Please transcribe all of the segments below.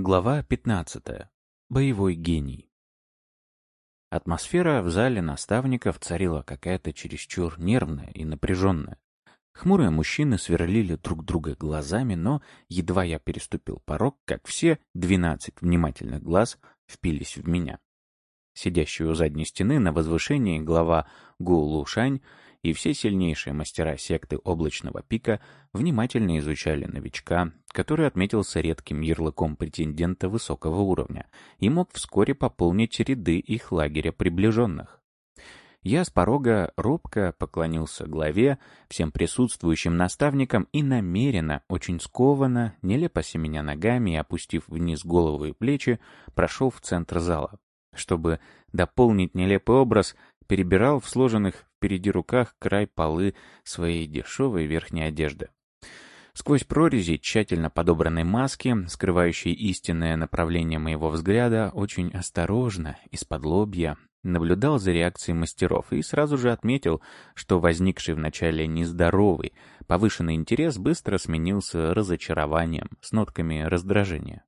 Глава 15. Боевой гений. Атмосфера в зале наставников царила какая-то чересчур нервная и напряженная. Хмурые мужчины сверлили друг друга глазами, но едва я переступил порог, как все двенадцать внимательных глаз впились в меня. Сидящий у задней стены на возвышении глава Гу Лушань и все сильнейшие мастера секты Облачного Пика внимательно изучали новичка, который отметился редким ярлыком претендента высокого уровня и мог вскоре пополнить ряды их лагеря приближенных. Я с порога робко поклонился главе, всем присутствующим наставникам и намеренно, очень скованно, нелепо семеня ногами и опустив вниз голову и плечи, прошел в центр зала. Чтобы дополнить нелепый образ, перебирал в сложенных впереди руках край полы своей дешевой верхней одежды. Сквозь прорези тщательно подобранной маски, скрывающей истинное направление моего взгляда, очень осторожно, из-под лобья, наблюдал за реакцией мастеров и сразу же отметил, что возникший вначале нездоровый, повышенный интерес быстро сменился разочарованием с нотками раздражения.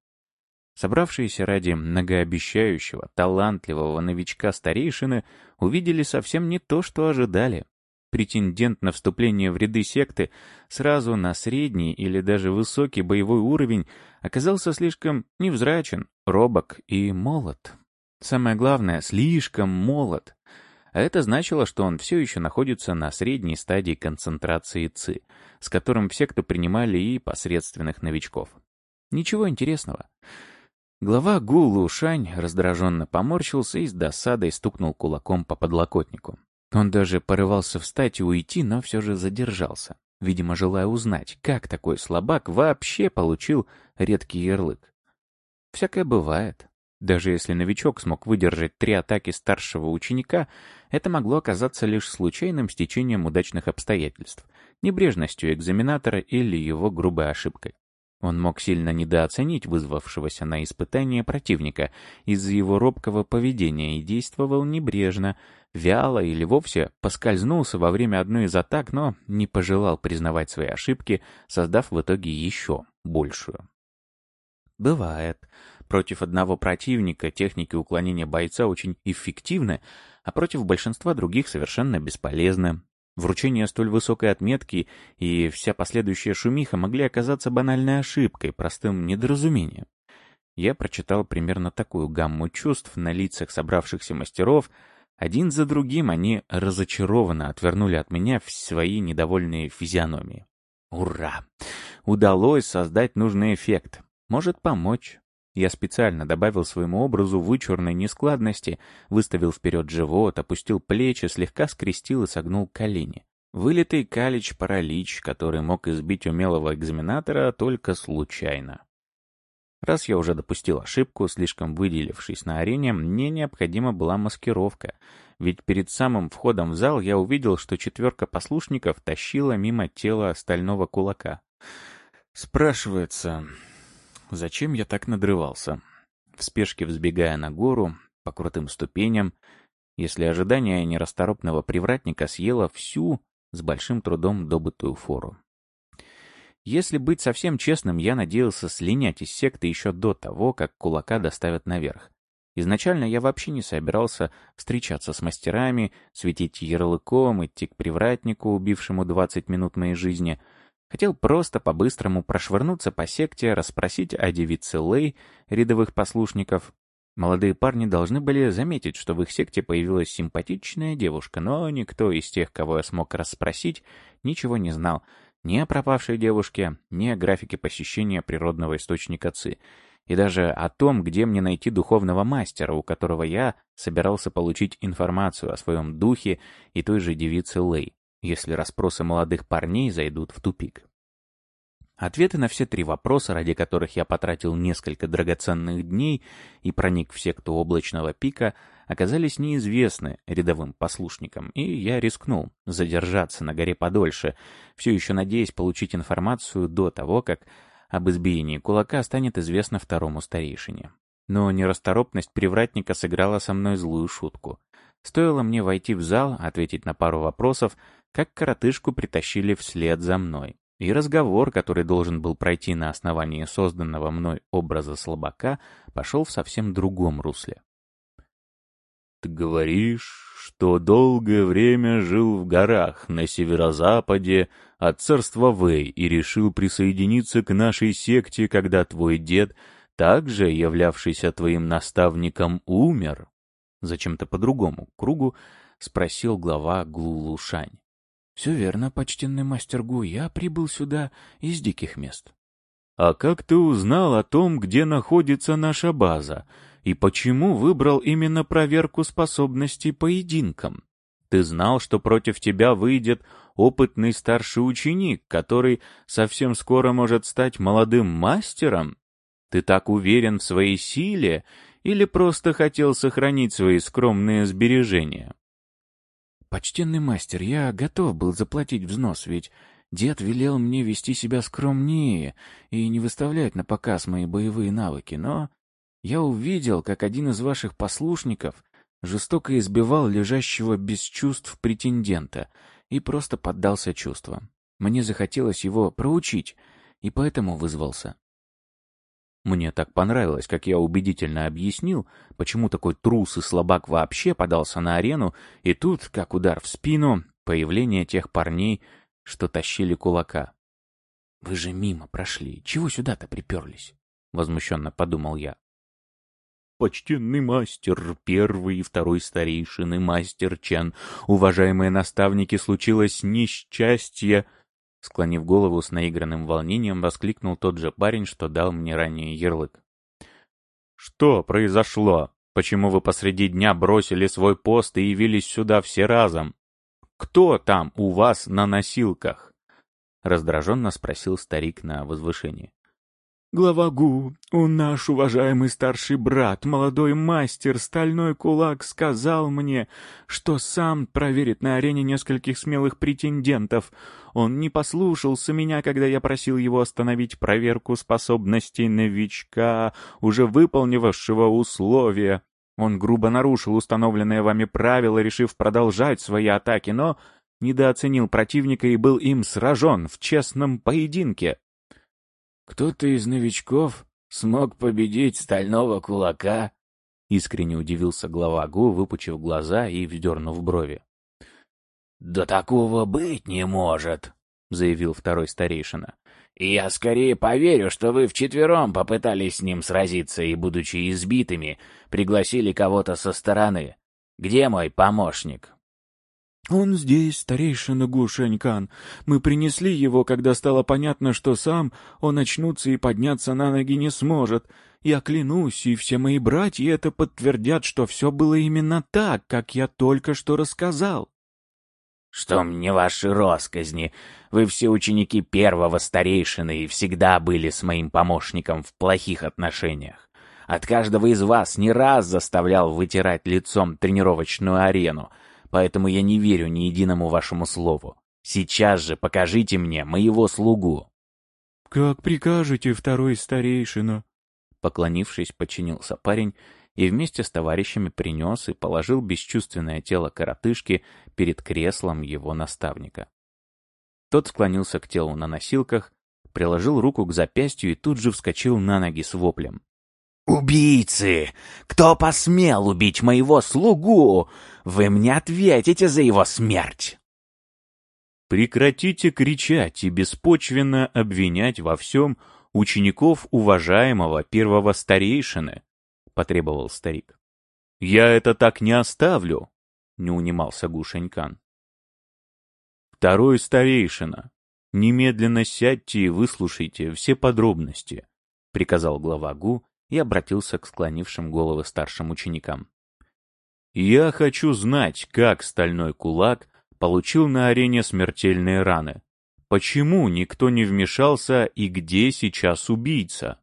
Собравшиеся ради многообещающего, талантливого новичка старейшины увидели совсем не то, что ожидали. Претендент на вступление в ряды секты сразу на средний или даже высокий боевой уровень оказался слишком невзрачен, робок и молод. Самое главное, слишком молод. А это значило, что он все еще находится на средней стадии концентрации ЦИ, с которым все, кто принимали и посредственных новичков. Ничего интересного. Глава Гулу Шань раздраженно поморщился и с досадой стукнул кулаком по подлокотнику. Он даже порывался встать и уйти, но все же задержался, видимо, желая узнать, как такой слабак вообще получил редкий ярлык. Всякое бывает. Даже если новичок смог выдержать три атаки старшего ученика, это могло оказаться лишь случайным стечением удачных обстоятельств, небрежностью экзаменатора или его грубой ошибкой. Он мог сильно недооценить вызвавшегося на испытание противника из-за его робкого поведения и действовал небрежно, вяло или вовсе поскользнулся во время одной из атак, но не пожелал признавать свои ошибки, создав в итоге еще большую. Бывает. Против одного противника техники уклонения бойца очень эффективны, а против большинства других совершенно бесполезны. Вручение столь высокой отметки и вся последующая шумиха могли оказаться банальной ошибкой, простым недоразумением. Я прочитал примерно такую гамму чувств на лицах собравшихся мастеров. Один за другим они разочарованно отвернули от меня свои недовольные физиономии. Ура! Удалось создать нужный эффект. Может помочь. Я специально добавил своему образу вычурной нескладности, выставил вперед живот, опустил плечи, слегка скрестил и согнул колени. Вылитый калич-паралич, который мог избить умелого экзаменатора только случайно. Раз я уже допустил ошибку, слишком выделившись на арене, мне необходима была маскировка, ведь перед самым входом в зал я увидел, что четверка послушников тащила мимо тела стального кулака. Спрашивается, зачем я так надрывался. В спешке взбегая на гору, по крутым ступеням, если ожидание нерасторопного привратника съело всю, с большим трудом добытую фору. Если быть совсем честным, я надеялся слинять из секты еще до того, как кулака доставят наверх. Изначально я вообще не собирался встречаться с мастерами, светить ярлыком, идти к привратнику, убившему 20 минут моей жизни — Хотел просто по-быстрому прошвырнуться по секте, расспросить о девице Лэй, рядовых послушников. Молодые парни должны были заметить, что в их секте появилась симпатичная девушка, но никто из тех, кого я смог расспросить, ничего не знал ни о пропавшей девушке, ни о графике посещения природного источника ЦИ, и даже о том, где мне найти духовного мастера, у которого я собирался получить информацию о своем духе и той же девице Лэй если расспросы молодых парней зайдут в тупик. Ответы на все три вопроса, ради которых я потратил несколько драгоценных дней и проник в секту облачного пика, оказались неизвестны рядовым послушникам, и я рискнул задержаться на горе подольше, все еще надеясь получить информацию до того, как об избиении кулака станет известно второму старейшине. Но нерасторопность привратника сыграла со мной злую шутку. Стоило мне войти в зал, ответить на пару вопросов, как коротышку притащили вслед за мной. И разговор, который должен был пройти на основании созданного мной образа слабака, пошел в совсем другом русле. «Ты говоришь, что долгое время жил в горах на северо-западе от царства Вэй и решил присоединиться к нашей секте, когда твой дед, также являвшийся твоим наставником, умер?» Зачем-то по другому кругу спросил глава Глулушань. «Все верно, почтенный мастер Гу, я прибыл сюда из диких мест». «А как ты узнал о том, где находится наша база, и почему выбрал именно проверку способностей поединкам? Ты знал, что против тебя выйдет опытный старший ученик, который совсем скоро может стать молодым мастером? Ты так уверен в своей силе или просто хотел сохранить свои скромные сбережения?» «Почтенный мастер, я готов был заплатить взнос, ведь дед велел мне вести себя скромнее и не выставлять на показ мои боевые навыки, но я увидел, как один из ваших послушников жестоко избивал лежащего без чувств претендента и просто поддался чувствам. Мне захотелось его проучить, и поэтому вызвался. Мне так понравилось, как я убедительно объяснил, почему такой трус и слабак вообще подался на арену, и тут, как удар в спину, появление тех парней, что тащили кулака. «Вы же мимо прошли, чего сюда-то приперлись?» — возмущенно подумал я. «Почтенный мастер, первый и второй старейшины, мастер Чен, уважаемые наставники, случилось несчастье...» Склонив голову с наигранным волнением, воскликнул тот же парень, что дал мне ранее ярлык. «Что произошло? Почему вы посреди дня бросили свой пост и явились сюда все разом? Кто там у вас на носилках?» Раздраженно спросил старик на возвышении. Глава ГУ, он наш уважаемый старший брат, молодой мастер, стальной кулак, сказал мне, что сам проверит на арене нескольких смелых претендентов. Он не послушался меня, когда я просил его остановить проверку способностей новичка, уже выполнившего условия. Он грубо нарушил установленные вами правила, решив продолжать свои атаки, но недооценил противника и был им сражен в честном поединке. Кто-то из новичков смог победить стального кулака? Искренне удивился глава ГУ, выпучив глаза и вздернув брови. «Да такого быть не может!» — заявил второй старейшина. «И я скорее поверю, что вы вчетвером попытались с ним сразиться и, будучи избитыми, пригласили кого-то со стороны. Где мой помощник?» «Он здесь, старейшина Гушенькан. Мы принесли его, когда стало понятно, что сам он очнуться и подняться на ноги не сможет. Я клянусь, и все мои братья это подтвердят, что все было именно так, как я только что рассказал». «Что мне ваши росказни? Вы все ученики первого старейшины и всегда были с моим помощником в плохих отношениях. От каждого из вас не раз заставлял вытирать лицом тренировочную арену» поэтому я не верю ни единому вашему слову. Сейчас же покажите мне моего слугу». «Как прикажете, второй старейшина?» Поклонившись, подчинился парень и вместе с товарищами принес и положил бесчувственное тело коротышки перед креслом его наставника. Тот склонился к телу на носилках, приложил руку к запястью и тут же вскочил на ноги с воплем. «Убийцы! Кто посмел убить моего слугу? Вы мне ответите за его смерть!» Прекратите кричать и беспочвенно обвинять во всем учеников уважаемого первого старейшины, — потребовал старик. — Я это так не оставлю, — не унимался Гушенькан. Второй старейшина, немедленно сядьте и выслушайте все подробности, — приказал глава ГУ, и обратился к склонившим головы старшим ученикам. «Я хочу знать, как стальной кулак получил на арене смертельные раны. Почему никто не вмешался и где сейчас убийца?»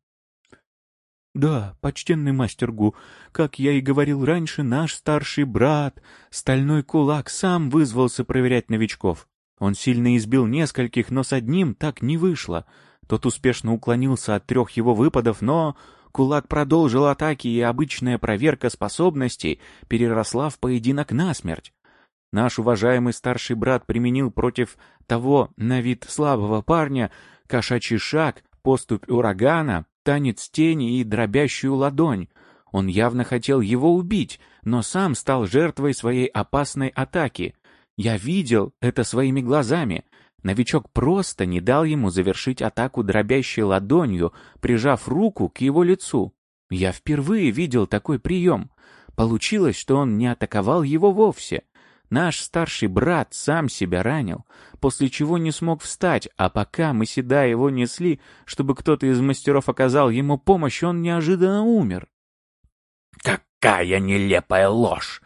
«Да, почтенный мастер Гу, как я и говорил раньше, наш старший брат, стальной кулак, сам вызвался проверять новичков. Он сильно избил нескольких, но с одним так не вышло. Тот успешно уклонился от трех его выпадов, но Кулак продолжил атаки, и обычная проверка способностей переросла в поединок насмерть. Наш уважаемый старший брат применил против того на вид слабого парня кошачий шаг, поступь урагана, танец тени и дробящую ладонь. Он явно хотел его убить, но сам стал жертвой своей опасной атаки. Я видел это своими глазами. Новичок просто не дал ему завершить атаку дробящей ладонью, прижав руку к его лицу. Я впервые видел такой прием. Получилось, что он не атаковал его вовсе. Наш старший брат сам себя ранил, после чего не смог встать, а пока мы седа его несли, чтобы кто-то из мастеров оказал ему помощь, он неожиданно умер. «Какая нелепая ложь!»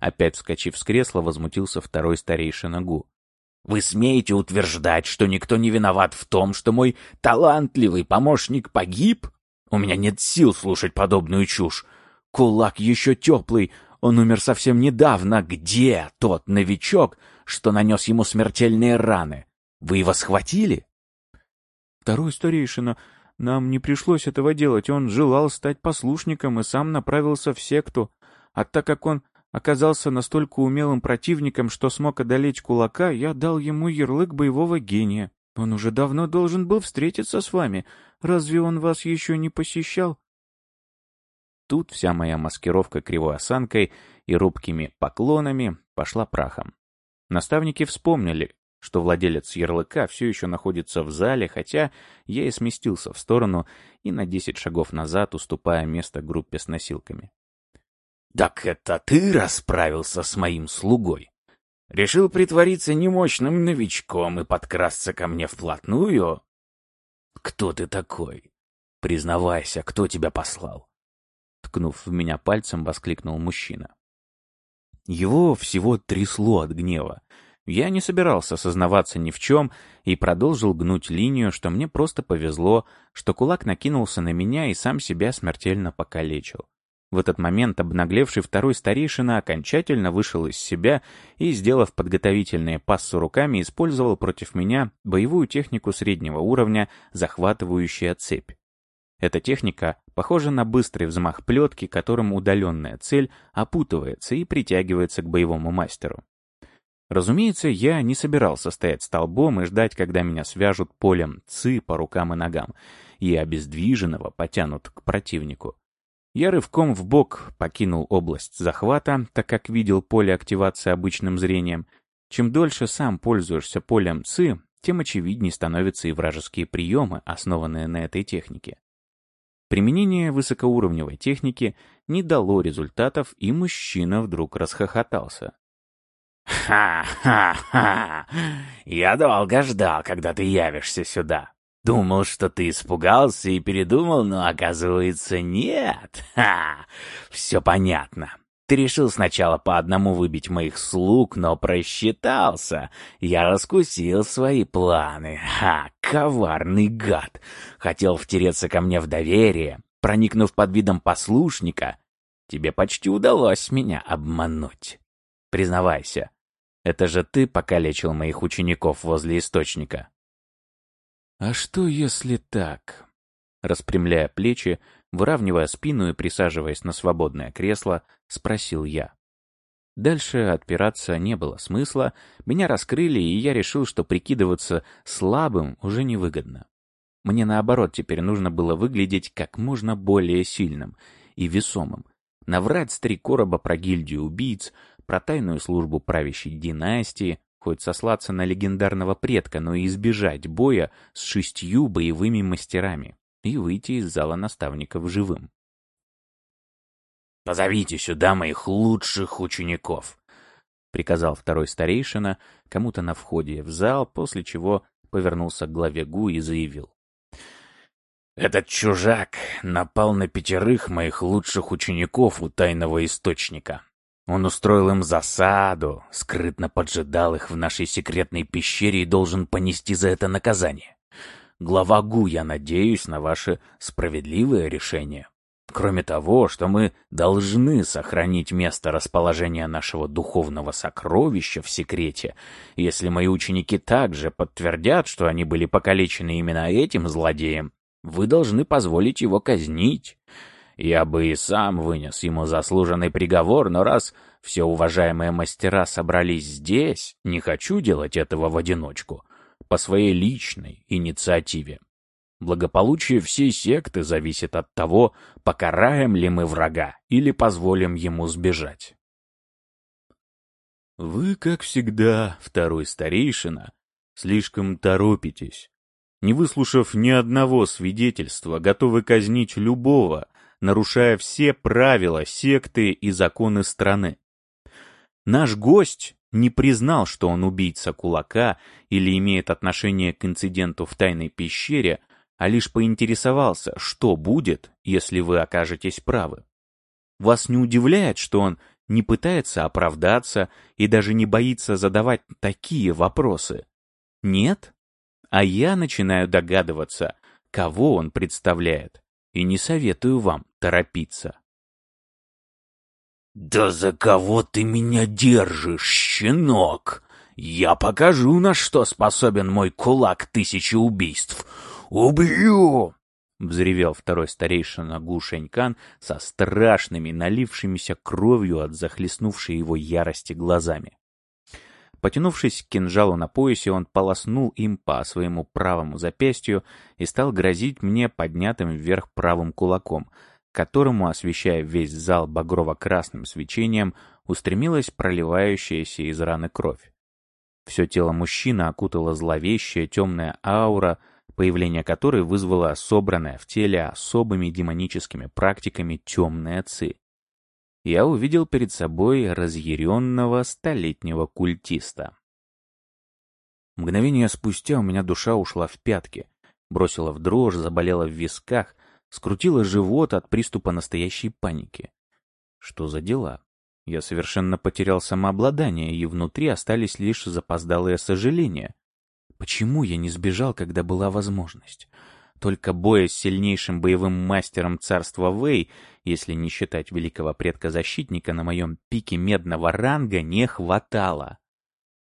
Опять вскочив с кресла, возмутился второй старейшина Гу. «Вы смеете утверждать, что никто не виноват в том, что мой талантливый помощник погиб? У меня нет сил слушать подобную чушь. Кулак еще теплый, он умер совсем недавно. Где тот новичок, что нанес ему смертельные раны? Вы его схватили? Второй старейшина. Нам не пришлось этого делать. Он желал стать послушником и сам направился в секту. А так как он оказался настолько умелым противником, что смог одолеть кулака, я дал ему ярлык боевого гения. Он уже давно должен был встретиться с вами. Разве он вас еще не посещал? Тут вся моя маскировка кривой осанкой и рубкими поклонами пошла прахом. Наставники вспомнили, что владелец ярлыка все еще находится в зале, хотя я и сместился в сторону и на десять шагов назад, уступая место группе с носилками. «Так это ты расправился с моим слугой? Решил притвориться немощным новичком и подкрасться ко мне вплотную? Кто ты такой? Признавайся, кто тебя послал?» ткнув в меня пальцем, воскликнул мужчина. Его всего трясло от гнева. Я не собирался сознаваться ни в чем и продолжил гнуть линию, что мне просто повезло, что кулак накинулся на меня и сам себя смертельно покалечил. В этот момент обнаглевший второй старейшина окончательно вышел из себя и, сделав подготовительные пассы руками, использовал против меня боевую технику среднего уровня, захватывающая цепь. Эта техника похожа на быстрый взмах плетки, которым удаленная цель опутывается и притягивается к боевому мастеру. Разумеется, я не собирался стоять столбом и ждать, когда меня свяжут полем ци по рукам и ногам, и обездвиженного потянут к противнику. Я рывком в бок покинул область захвата, так как видел поле активации обычным зрением. Чем дольше сам пользуешься полем ЦИ, тем очевиднее становятся и вражеские приемы, основанные на этой технике. Применение высокоуровневой техники не дало результатов, и мужчина вдруг расхохотался. «Ха-ха-ха! Я долго ждал, когда ты явишься сюда. Думал, что ты испугался и передумал, но оказывается нет. Ха! Все понятно. Ты решил сначала по одному выбить моих слуг, но просчитался. Я раскусил свои планы. Ха, коварный гад. Хотел втереться ко мне в доверие, проникнув под видом послушника. Тебе почти удалось меня обмануть. Признавайся, это же ты покалечил моих учеников возле источника. А что если так? Распрямляя плечи, выравнивая спину и присаживаясь на свободное кресло, спросил я. Дальше отпираться не было смысла, меня раскрыли, и я решил, что прикидываться слабым уже невыгодно. Мне наоборот теперь нужно было выглядеть как можно более сильным и весомым, наврать с три короба про гильдию убийц, про тайную службу правящей династии, хоть сослаться на легендарного предка, но и избежать боя с шестью боевыми мастерами и выйти из зала наставников живым. «Позовите сюда моих лучших учеников», — приказал второй старейшина кому-то на входе в зал, после чего повернулся к главе ГУ и заявил. «Этот чужак напал на пятерых моих лучших учеников у тайного источника. Он устроил им засаду, скрытно поджидал их в нашей секретной пещере и должен понести за это наказание. Глава ГУ, я надеюсь на ваше справедливое решение. Кроме того, что мы должны сохранить место расположения нашего духовного сокровища в секрете, если мои ученики также подтвердят, что они были покалечены именно этим злодеем, вы должны позволить его казнить. Я бы и сам вынес ему заслуженный приговор, но раз Все уважаемые мастера собрались здесь, не хочу делать этого в одиночку, по своей личной инициативе. Благополучие всей секты зависит от того, покараем ли мы врага или позволим ему сбежать. Вы, как всегда, второй старейшина, слишком торопитесь. Не выслушав ни одного свидетельства, готовы казнить любого, нарушая все правила секты и законы страны. Наш гость не признал, что он убийца кулака или имеет отношение к инциденту в тайной пещере, а лишь поинтересовался, что будет, если вы окажетесь правы. Вас не удивляет, что он не пытается оправдаться и даже не боится задавать такие вопросы? Нет? А я начинаю догадываться, кого он представляет, и не советую вам торопиться. «Да за кого ты меня держишь, щенок? Я покажу, на что способен мой кулак тысячи убийств. Убью!» Взревел второй старейшина Гу Шенькан со страшными, налившимися кровью от захлестнувшей его ярости глазами. Потянувшись к кинжалу на поясе, он полоснул им по своему правому запястью и стал грозить мне поднятым вверх правым кулаком — которому, освещая весь зал багрово-красным свечением, устремилась проливающаяся из раны кровь. Все тело мужчины окутала зловещая темная аура, появление которой вызвало собранное в теле особыми демоническими практиками темные ци. Я увидел перед собой разъяренного столетнего культиста. Мгновение спустя у меня душа ушла в пятки, бросила в дрожь, заболела в висках, скрутило живот от приступа настоящей паники. Что за дела? Я совершенно потерял самообладание, и внутри остались лишь запоздалые сожаления. Почему я не сбежал, когда была возможность? Только боя с сильнейшим боевым мастером царства Вэй, если не считать великого предка-защитника, на моем пике медного ранга не хватало.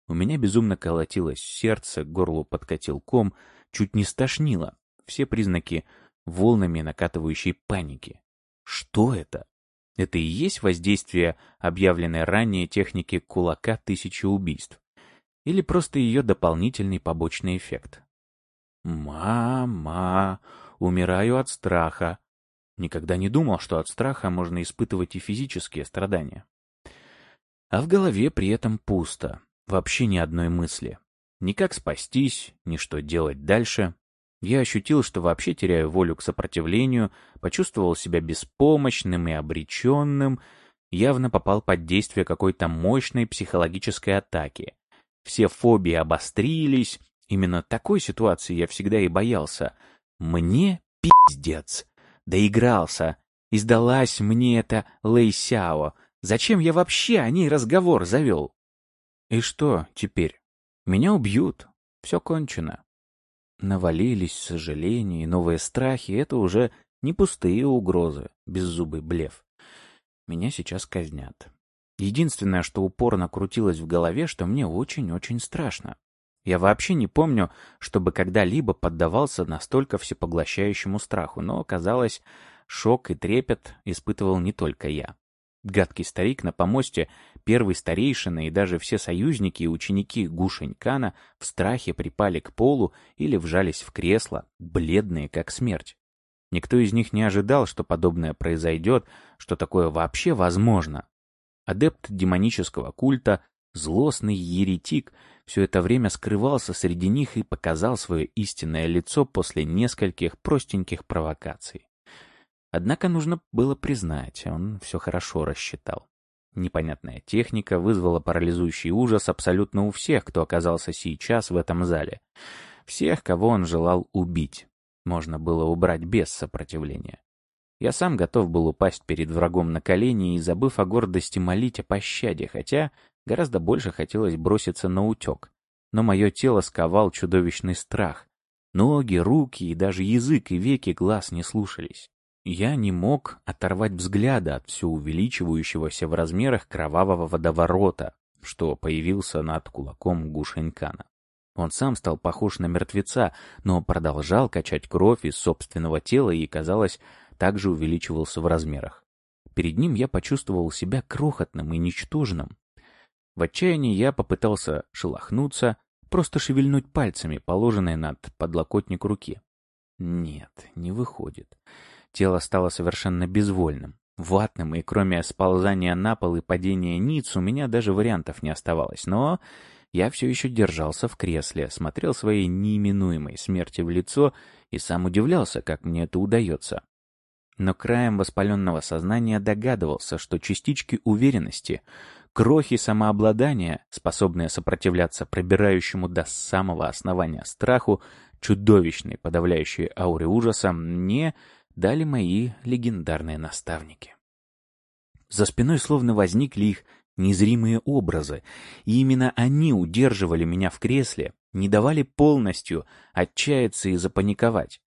У меня безумно колотилось сердце, горло подкатил ком, чуть не стошнило. Все признаки волнами накатывающей паники. Что это? Это и есть воздействие объявленной ранее техники кулака тысячи убийств? Или просто ее дополнительный побочный эффект? Мама, умираю от страха. Никогда не думал, что от страха можно испытывать и физические страдания. А в голове при этом пусто, вообще ни одной мысли. Ни как спастись, ни что делать дальше. Я ощутил, что вообще теряю волю к сопротивлению, почувствовал себя беспомощным и обреченным, явно попал под действие какой-то мощной психологической атаки. Все фобии обострились, именно такой ситуации я всегда и боялся. Мне пиздец. Доигрался. Издалась мне эта Лэй Сяо. Зачем я вообще о ней разговор завел? И что теперь? Меня убьют. Все кончено. Навалились сожаления и новые страхи — это уже не пустые угрозы, беззубый блеф. Меня сейчас казнят. Единственное, что упорно крутилось в голове, что мне очень-очень страшно. Я вообще не помню, чтобы когда-либо поддавался настолько всепоглощающему страху, но, казалось, шок и трепет испытывал не только я. Гадкий старик на помосте, первый старейшина и даже все союзники и ученики Гушенькана в страхе припали к полу или вжались в кресло, бледные как смерть. Никто из них не ожидал, что подобное произойдет, что такое вообще возможно. Адепт демонического культа, злостный еретик, все это время скрывался среди них и показал свое истинное лицо после нескольких простеньких провокаций. Однако нужно было признать, он все хорошо рассчитал. Непонятная техника вызвала парализующий ужас абсолютно у всех, кто оказался сейчас в этом зале. Всех, кого он желал убить. Можно было убрать без сопротивления. Я сам готов был упасть перед врагом на колени и, забыв о гордости, молить о пощаде, хотя гораздо больше хотелось броситься на утек. Но мое тело сковал чудовищный страх. Ноги, руки и даже язык и веки глаз не слушались. Я не мог оторвать взгляда от все увеличивающегося в размерах кровавого водоворота, что появился над кулаком Гушенькана. Он сам стал похож на мертвеца, но продолжал качать кровь из собственного тела и, казалось, также увеличивался в размерах. Перед ним я почувствовал себя крохотным и ничтожным. В отчаянии я попытался шелохнуться, просто шевельнуть пальцами, положенные над подлокотник руки. Нет, не выходит. Тело стало совершенно безвольным, ватным, и кроме сползания на пол и падения ниц у меня даже вариантов не оставалось. Но я все еще держался в кресле, смотрел своей неименуемой смерти в лицо и сам удивлялся, как мне это удается. Но краем воспаленного сознания догадывался, что частички уверенности, крохи самообладания, способные сопротивляться пробирающему до самого основания страху, чудовищной подавляющей ауре ужаса, мне дали мои легендарные наставники. За спиной словно возникли их незримые образы, и именно они удерживали меня в кресле, не давали полностью отчаяться и запаниковать.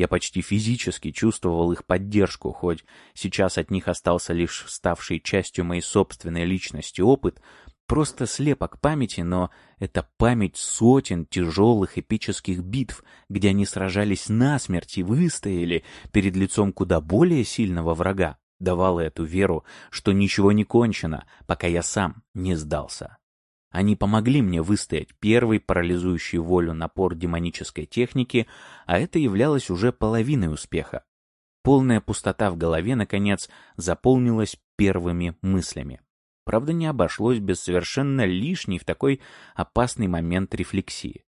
Я почти физически чувствовал их поддержку, хоть сейчас от них остался лишь ставший частью моей собственной личности опыт, просто слепок памяти, но это память сотен тяжелых эпических битв, где они сражались насмерть и выстояли перед лицом куда более сильного врага, давала эту веру, что ничего не кончено, пока я сам не сдался. Они помогли мне выстоять первый парализующий волю напор демонической техники, а это являлось уже половиной успеха. Полная пустота в голове, наконец, заполнилась первыми мыслями. Правда, не обошлось без совершенно лишней в такой опасный момент рефлексии.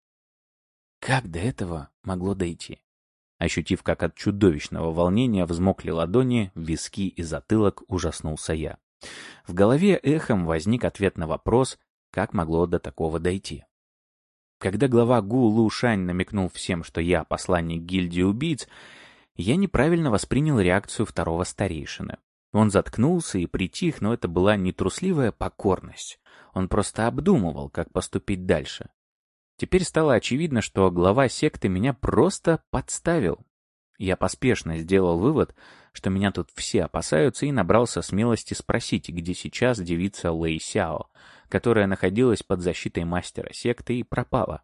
Как до этого могло дойти? Ощутив, как от чудовищного волнения взмокли ладони, виски и затылок, ужаснулся я. В голове эхом возник ответ на вопрос, как могло до такого дойти. Когда глава Гу Лу Шань намекнул всем, что я посланник гильдии убийц, я неправильно воспринял реакцию второго старейшины. Он заткнулся и притих, но это была не трусливая покорность. Он просто обдумывал, как поступить дальше. Теперь стало очевидно, что глава секты меня просто подставил. Я поспешно сделал вывод, что меня тут все опасаются, и набрался смелости спросить, где сейчас девица Лэй Сяо, которая находилась под защитой мастера секты и пропала.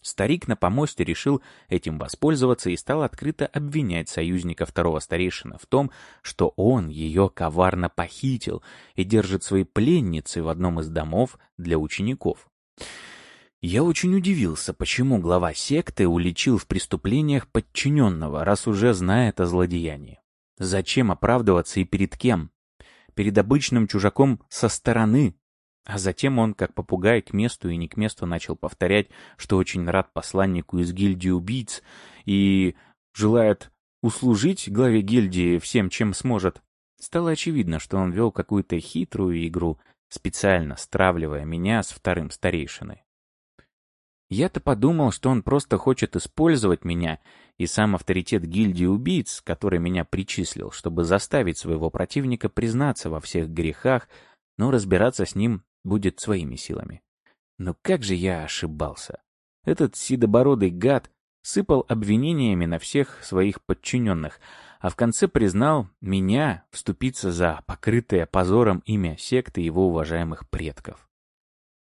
Старик на помосте решил этим воспользоваться и стал открыто обвинять союзника второго старейшины в том, что он ее коварно похитил и держит свои пленницы в одном из домов для учеников. Я очень удивился, почему глава секты уличил в преступлениях подчиненного, раз уже знает о злодеянии. Зачем оправдываться и перед кем? Перед обычным чужаком со стороны. А затем он, как попугай, к месту и не к месту начал повторять, что очень рад посланнику из гильдии убийц и желает услужить главе гильдии всем, чем сможет. Стало очевидно, что он вел какую-то хитрую игру, специально стравливая меня с вторым старейшиной. Я-то подумал, что он просто хочет использовать меня и сам авторитет гильдии убийц, который меня причислил, чтобы заставить своего противника признаться во всех грехах, но разбираться с ним будет своими силами. Но как же я ошибался. Этот седобородый гад сыпал обвинениями на всех своих подчиненных, а в конце признал меня вступиться за покрытое позором имя секты его уважаемых предков.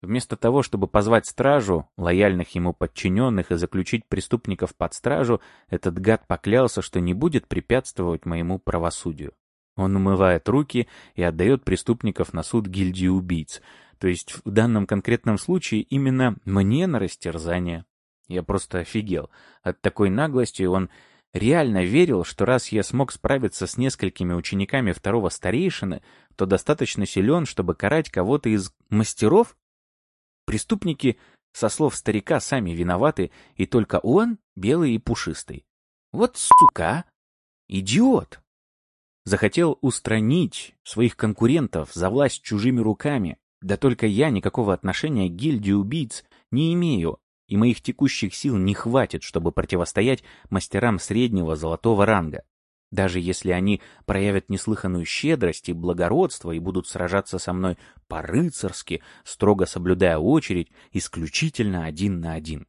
Вместо того, чтобы позвать стражу, лояльных ему подчиненных и заключить преступников под стражу, этот гад поклялся, что не будет препятствовать моему правосудию. Он умывает руки и отдает преступников на суд гильдии убийц, то есть в данном конкретном случае именно мне на растерзание. Я просто офигел. От такой наглости он реально верил, что раз я смог справиться с несколькими учениками второго старейшины, то достаточно силен, чтобы карать кого-то из мастеров? Преступники, со слов старика, сами виноваты, и только он белый и пушистый. Вот сука! Идиот! Захотел устранить своих конкурентов за власть чужими руками. Да только я никакого отношения к гильдии убийц не имею, и моих текущих сил не хватит, чтобы противостоять мастерам среднего золотого ранга. Даже если они проявят неслыханную щедрость и благородство и будут сражаться со мной по-рыцарски, строго соблюдая очередь, исключительно один на один.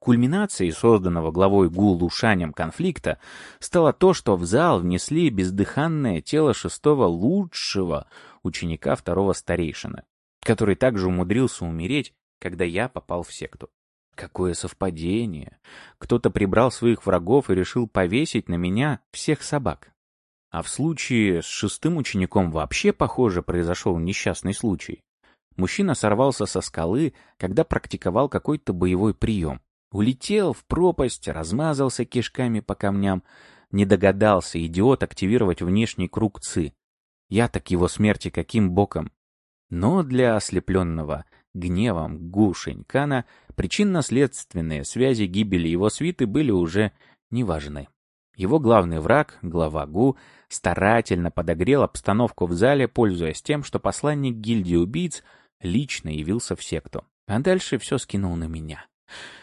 Кульминацией созданного главой Гу Лушанем конфликта стало то, что в зал внесли бездыханное тело шестого лучшего ученика второго старейшины, который также умудрился умереть, когда я попал в секту. Какое совпадение! Кто-то прибрал своих врагов и решил повесить на меня всех собак. А в случае с шестым учеником вообще, похоже, произошел несчастный случай. Мужчина сорвался со скалы, когда практиковал какой-то боевой прием. Улетел в пропасть, размазался кишками по камням. Не догадался идиот активировать внешний круг ЦИ. Я так его смерти каким боком? Но для ослепленного гневом Гу Шенькана причинно-следственные связи гибели его свиты были уже неважны. Его главный враг, глава ГУ, старательно подогрел обстановку в зале, пользуясь тем, что посланник гильдии убийц лично явился в секту. А дальше все скинул на меня.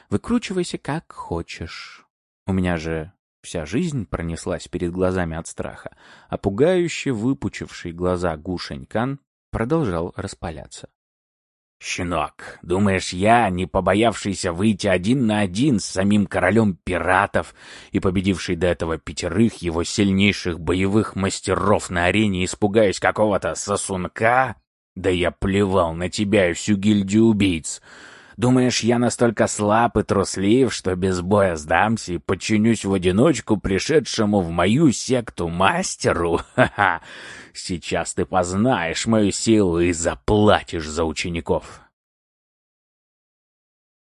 Выкручивайся как хочешь. У меня же вся жизнь пронеслась перед глазами от страха, а пугающе выпучивший глаза Гушенькан продолжал распаляться. «Щенок, думаешь, я, не побоявшийся выйти один на один с самим королем пиратов и победивший до этого пятерых его сильнейших боевых мастеров на арене, испугаюсь какого-то сосунка? Да я плевал на тебя и всю гильдию убийц. Думаешь, я настолько слаб и труслив, что без боя сдамся и подчинюсь в одиночку пришедшему в мою секту мастеру? Ха-ха! Сейчас ты познаешь мою силу и заплатишь за учеников.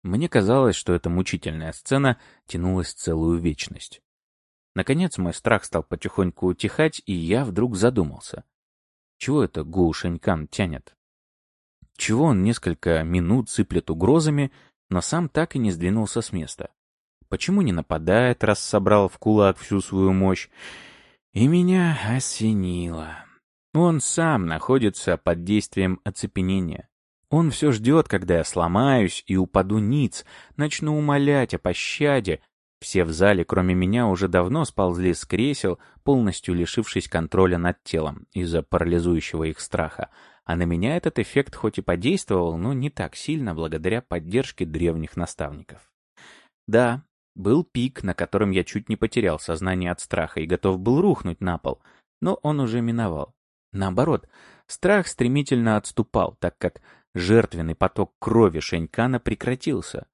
Мне казалось, что эта мучительная сцена тянулась целую вечность. Наконец мой страх стал потихоньку утихать, и я вдруг задумался. Чего это Гу Шенькан тянет? Чего он несколько минут сыплет угрозами, но сам так и не сдвинулся с места? Почему не нападает, раз собрал в кулак всю свою мощь? И меня осенило. Он сам находится под действием оцепенения. Он все ждет, когда я сломаюсь и упаду ниц, начну умолять о пощаде. Все в зале, кроме меня, уже давно сползли с кресел, полностью лишившись контроля над телом из-за парализующего их страха. А на меня этот эффект хоть и подействовал, но не так сильно благодаря поддержке древних наставников. Да, был пик, на котором я чуть не потерял сознание от страха и готов был рухнуть на пол, но он уже миновал. Наоборот, страх стремительно отступал, так как жертвенный поток крови Шенькана прекратился.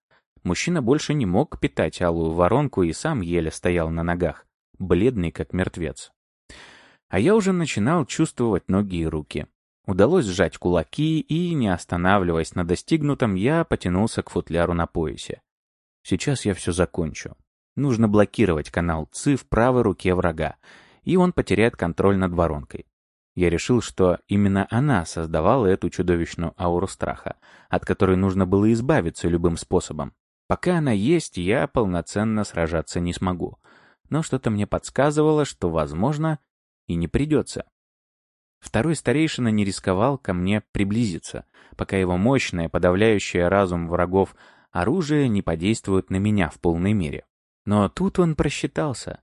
Мужчина больше не мог питать алую воронку и сам еле стоял на ногах, бледный как мертвец. А я уже начинал чувствовать ноги и руки. Удалось сжать кулаки, и, не останавливаясь на достигнутом, я потянулся к футляру на поясе. Сейчас я все закончу. Нужно блокировать канал ЦИ в правой руке врага, и он потеряет контроль над воронкой. Я решил, что именно она создавала эту чудовищную ауру страха, от которой нужно было избавиться любым способом. Пока она есть, я полноценно сражаться не смогу. Но что-то мне подсказывало, что, возможно, и не придется. Второй старейшина не рисковал ко мне приблизиться, пока его мощное, подавляющее разум врагов оружие не подействует на меня в полной мере. Но тут он просчитался.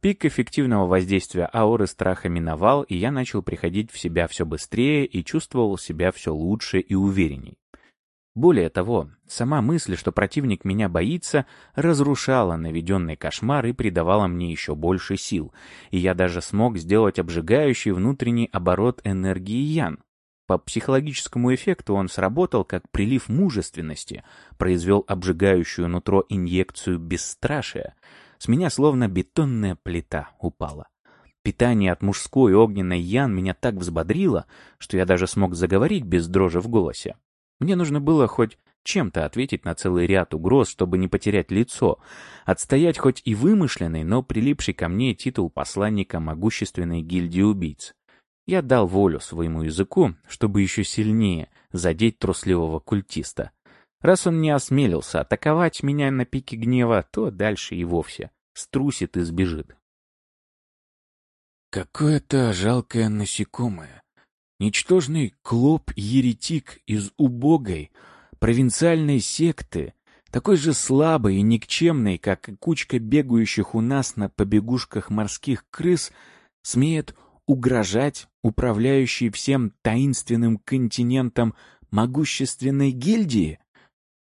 Пик эффективного воздействия ауры страха миновал, и я начал приходить в себя все быстрее и чувствовал себя все лучше и уверенней. Более того, сама мысль, что противник меня боится, разрушала наведенный кошмар и придавала мне еще больше сил, и я даже смог сделать обжигающий внутренний оборот энергии Ян. По психологическому эффекту он сработал как прилив мужественности, произвел обжигающую нутро инъекцию бесстрашия. С меня словно бетонная плита упала. Питание от мужской огненной Ян меня так взбодрило, что я даже смог заговорить без дрожи в голосе. Мне нужно было хоть чем-то ответить на целый ряд угроз, чтобы не потерять лицо, отстоять хоть и вымышленный, но прилипший ко мне титул посланника могущественной гильдии убийц. Я дал волю своему языку, чтобы еще сильнее задеть трусливого культиста. Раз он не осмелился атаковать меня на пике гнева, то дальше и вовсе струсит и сбежит. Какое-то жалкое насекомое, Ничтожный клоп-еретик из убогой, провинциальной секты, такой же слабый и никчемный, как кучка бегающих у нас на побегушках морских крыс, смеет угрожать управляющей всем таинственным континентом могущественной гильдии?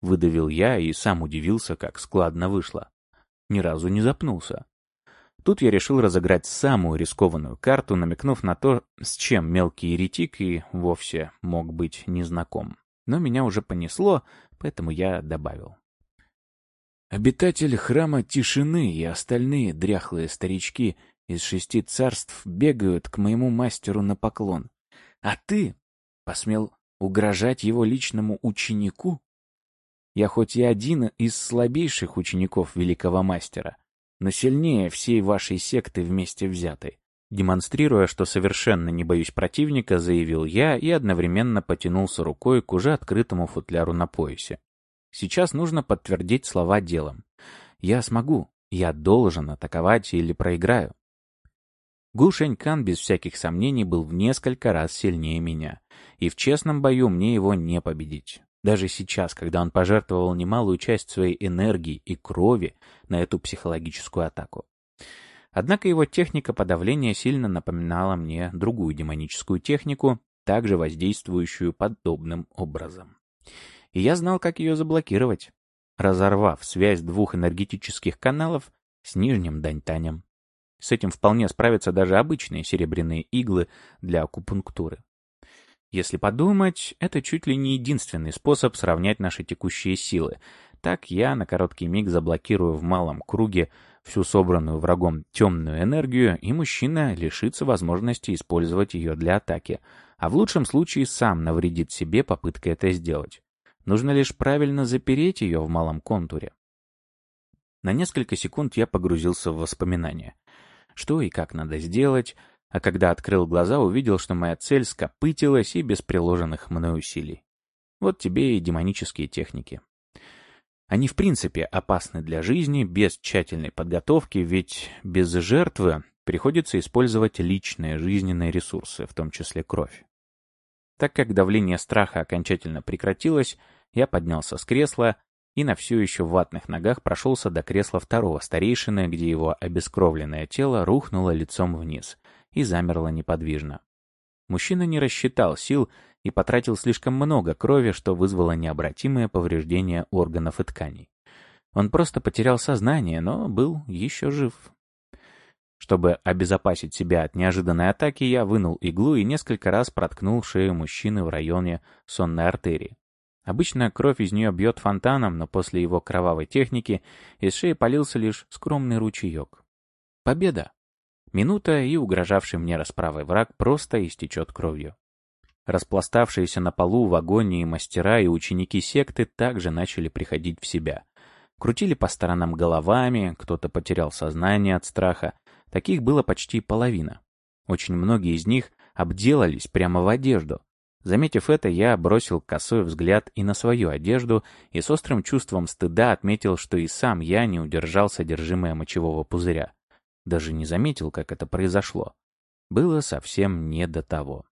Выдавил я и сам удивился, как складно вышло. Ни разу не запнулся. Тут я решил разыграть самую рискованную карту, намекнув на то, с чем мелкий еретик и вовсе мог быть незнаком. Но меня уже понесло, поэтому я добавил. Обитатель храма тишины и остальные дряхлые старички из шести царств бегают к моему мастеру на поклон. А ты посмел угрожать его личному ученику? Я хоть и один из слабейших учеников великого мастера, но сильнее всей вашей секты вместе взятой. Демонстрируя, что совершенно не боюсь противника, заявил я и одновременно потянулся рукой к уже открытому футляру на поясе. Сейчас нужно подтвердить слова делом. Я смогу, я должен атаковать или проиграю. Гу Шэнькан без всяких сомнений был в несколько раз сильнее меня, и в честном бою мне его не победить. Даже сейчас, когда он пожертвовал немалую часть своей энергии и крови на эту психологическую атаку. Однако его техника подавления сильно напоминала мне другую демоническую технику, также воздействующую подобным образом. И я знал, как ее заблокировать, разорвав связь двух энергетических каналов с нижним Даньтанем. С этим вполне справятся даже обычные серебряные иглы для акупунктуры. Если подумать, это чуть ли не единственный способ сравнять наши текущие силы. Так я на короткий миг заблокирую в малом круге всю собранную врагом темную энергию, и мужчина лишится возможности использовать ее для атаки, а в лучшем случае сам навредит себе попыткой это сделать. Нужно лишь правильно запереть ее в малом контуре. На несколько секунд я погрузился в воспоминания. Что и как надо сделать, а когда открыл глаза, увидел, что моя цель скопытилась и без приложенных мной усилий. Вот тебе и демонические техники. Они в принципе опасны для жизни без тщательной подготовки, ведь без жертвы приходится использовать личные жизненные ресурсы, в том числе кровь. Так как давление страха окончательно прекратилось, я поднялся с кресла и на все еще ватных ногах прошелся до кресла второго старейшины, где его обескровленное тело рухнуло лицом вниз и замерло неподвижно. Мужчина не рассчитал сил и потратил слишком много крови, что вызвало необратимое повреждение органов и тканей. Он просто потерял сознание, но был еще жив. Чтобы обезопасить себя от неожиданной атаки, я вынул иглу и несколько раз проткнул шею мужчины в районе сонной артерии. Обычно кровь из нее бьет фонтаном, но после его кровавой техники из шеи полился лишь скромный ручеек. Победа! Минута, и угрожавший мне расправой враг просто истечет кровью. Распластавшиеся на полу в агонии мастера и ученики секты также начали приходить в себя. Крутили по сторонам головами, кто-то потерял сознание от страха. Таких было почти половина. Очень многие из них обделались прямо в одежду. Заметив это, я бросил косой взгляд и на свою одежду, и с острым чувством стыда отметил, что и сам я не удержал содержимое мочевого пузыря. Даже не заметил, как это произошло. Было совсем не до того.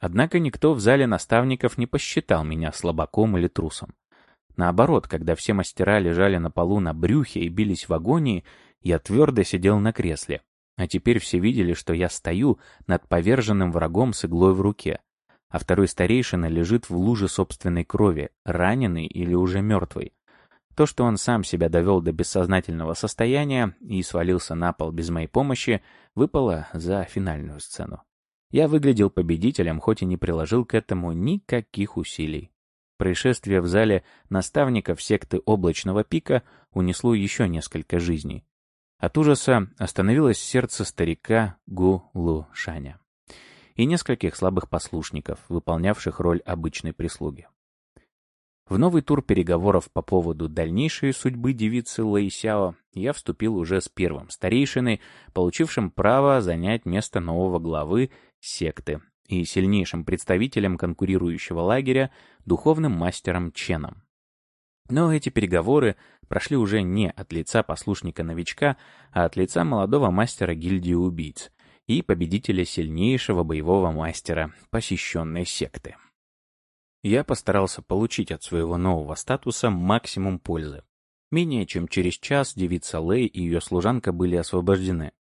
Однако никто в зале наставников не посчитал меня слабаком или трусом. Наоборот, когда все мастера лежали на полу на брюхе и бились в агонии, я твердо сидел на кресле. А теперь все видели, что я стою над поверженным врагом с иглой в руке, а второй старейшина лежит в луже собственной крови, раненый или уже мертвый. То, что он сам себя довел до бессознательного состояния и свалился на пол без моей помощи, выпало за финальную сцену. Я выглядел победителем, хоть и не приложил к этому никаких усилий. Происшествие в зале наставников секты Облачного Пика унесло еще несколько жизней. От ужаса остановилось сердце старика Гу Лу Шаня и нескольких слабых послушников, выполнявших роль обычной прислуги. В новый тур переговоров по поводу дальнейшей судьбы девицы Лэйсяо я вступил уже с первым старейшиной, получившим право занять место нового главы секты и сильнейшим представителем конкурирующего лагеря, духовным мастером Ченом. Но эти переговоры прошли уже не от лица послушника-новичка, а от лица молодого мастера гильдии убийц и победителя сильнейшего боевого мастера, посещенной секты. Я постарался получить от своего нового статуса максимум пользы. Менее чем через час девица Лэй и ее служанка были освобождены.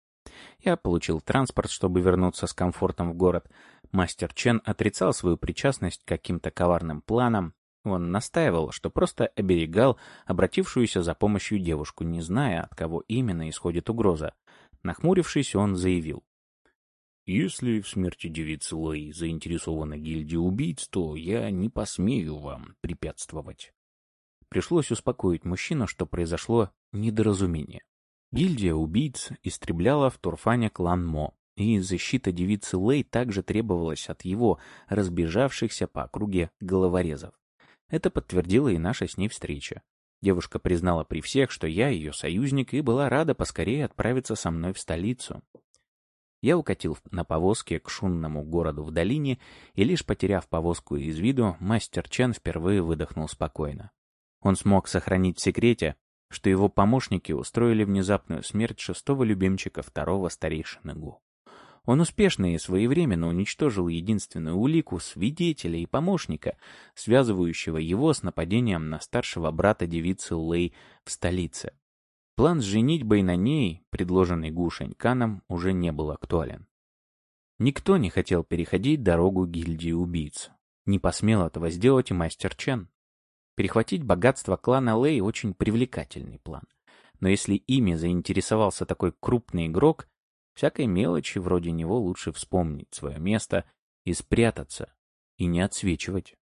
Я получил транспорт, чтобы вернуться с комфортом в город. Мастер Чен отрицал свою причастность к каким-то коварным планам. Он настаивал, что просто оберегал обратившуюся за помощью девушку, не зная, от кого именно исходит угроза. Нахмурившись, он заявил. Если в смерти девицы Лэй заинтересована гильдия убийц, то я не посмею вам препятствовать. Пришлось успокоить мужчину, что произошло недоразумение. Гильдия убийц истребляла в Турфане клан Мо, и защита девицы Лэй также требовалась от его разбежавшихся по округе головорезов. Это подтвердила и наша с ней встреча. Девушка признала при всех, что я ее союзник, и была рада поскорее отправиться со мной в столицу. Я укатил на повозке к шумному городу в долине, и лишь потеряв повозку из виду, мастер Чен впервые выдохнул спокойно. Он смог сохранить в секрете, что его помощники устроили внезапную смерть шестого любимчика второго старейшины Гу. Он успешно и своевременно уничтожил единственную улику свидетеля и помощника, связывающего его с нападением на старшего брата девицы Лэй в столице. План с женитьбой на ней, предложенный Гу Шаньканом, уже не был актуален. Никто не хотел переходить дорогу гильдии убийц. Не посмел этого сделать и мастер Чен. Перехватить богатство клана Лэй очень привлекательный план. Но если ими заинтересовался такой крупный игрок, всякой мелочи вроде него лучше вспомнить свое место и спрятаться, и не отсвечивать.